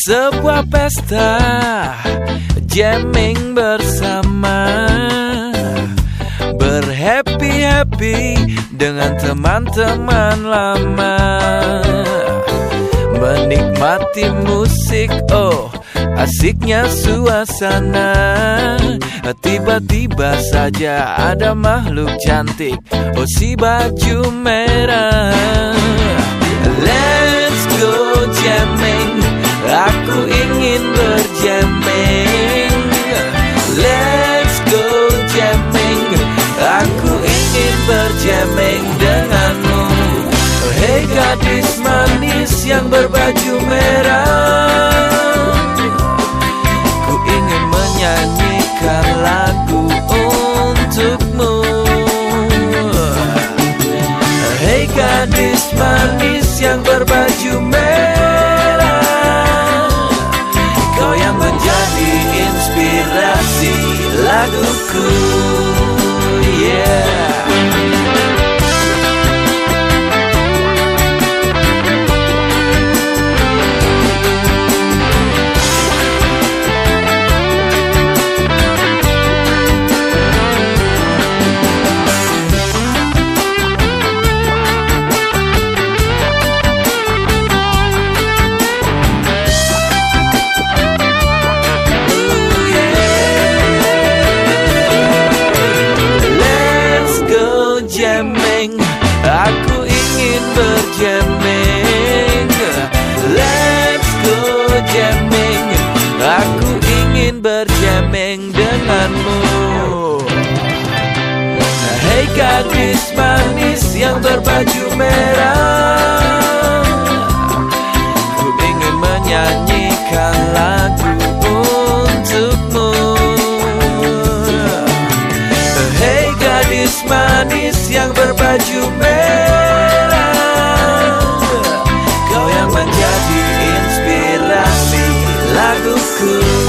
Sebuah pesta jamming bersama. Berhappy-happy dengan teman-teman lama. Menikmati musik, oh asiknya suasana. Tiba-tiba saja ada makhluk cantik. Oh si baju merah berjamming denganmu. Hei gadis manis yang berbaju merah Ku ingin menyanyikan lagu untukmu. Hei gadis manis yang berbaju merah Kau yang menjadi inspirasi laguku berjamming Let's go jamming. Aku ingin berjamming denganmu. Hei gadis manis yang berbaju merah. Ku ingin menyanyikan lagu untukmu. Hei gadis manis yang berbaju school.